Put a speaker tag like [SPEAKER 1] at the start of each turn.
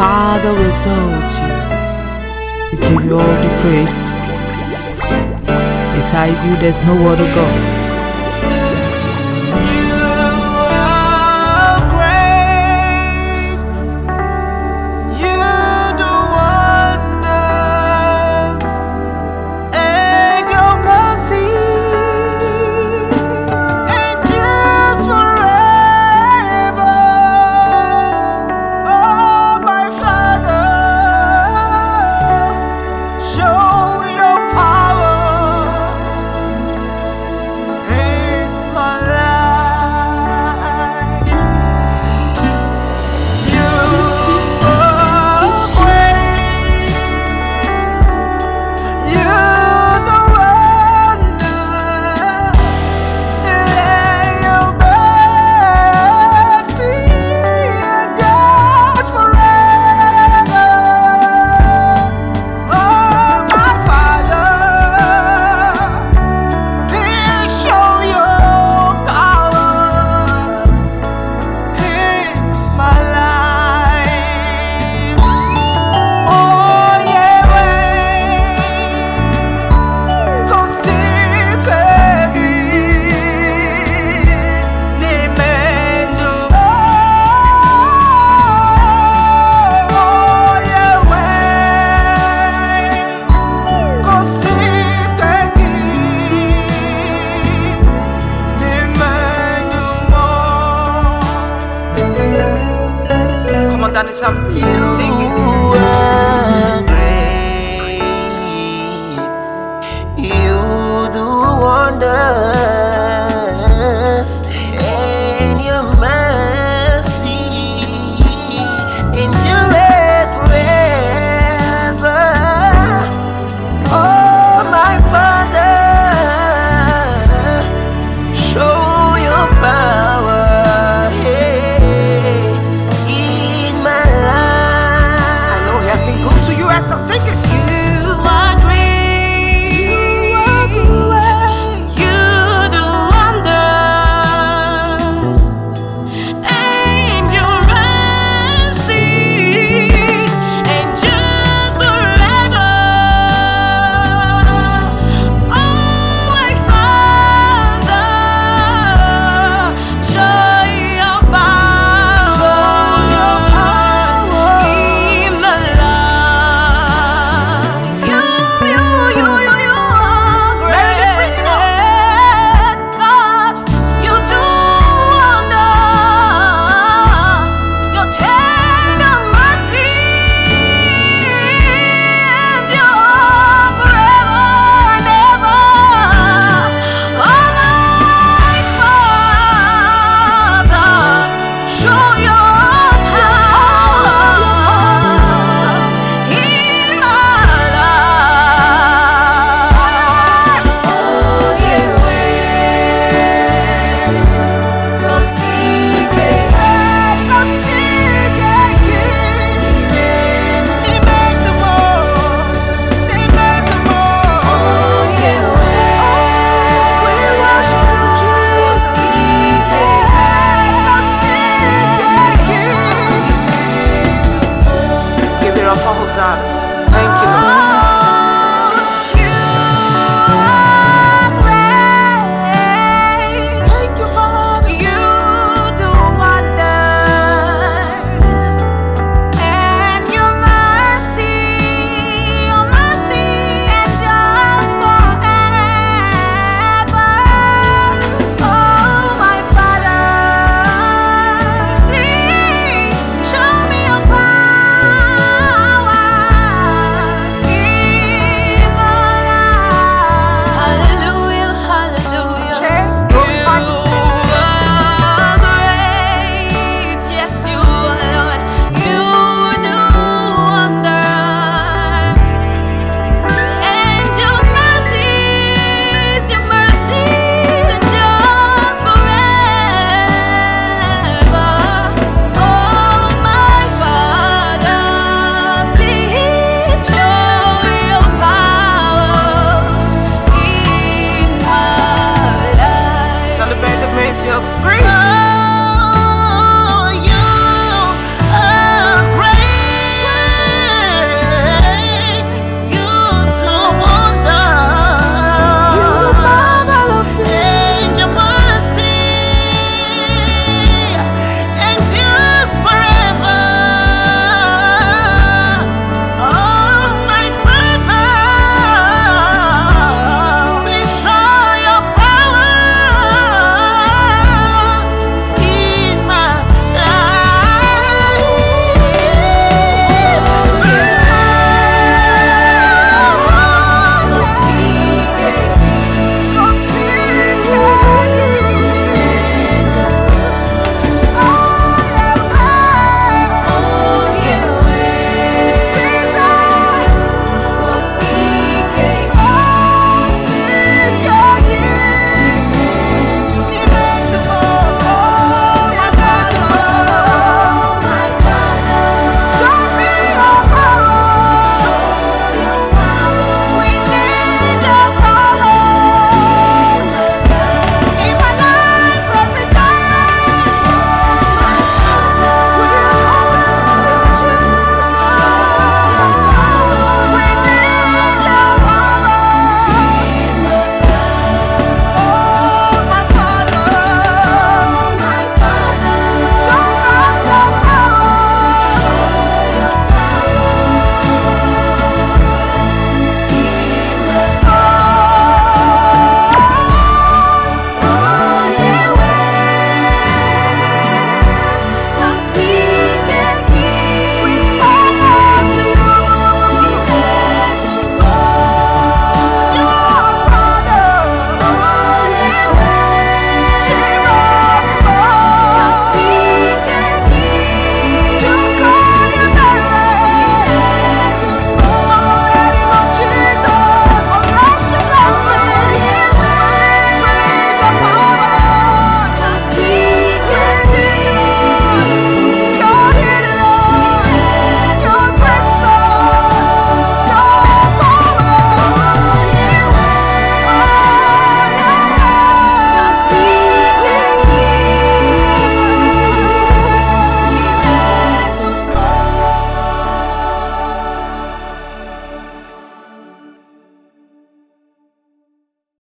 [SPEAKER 1] Father, will exalt you. We give you all the praise. Beside you, there's no other God.
[SPEAKER 2] ah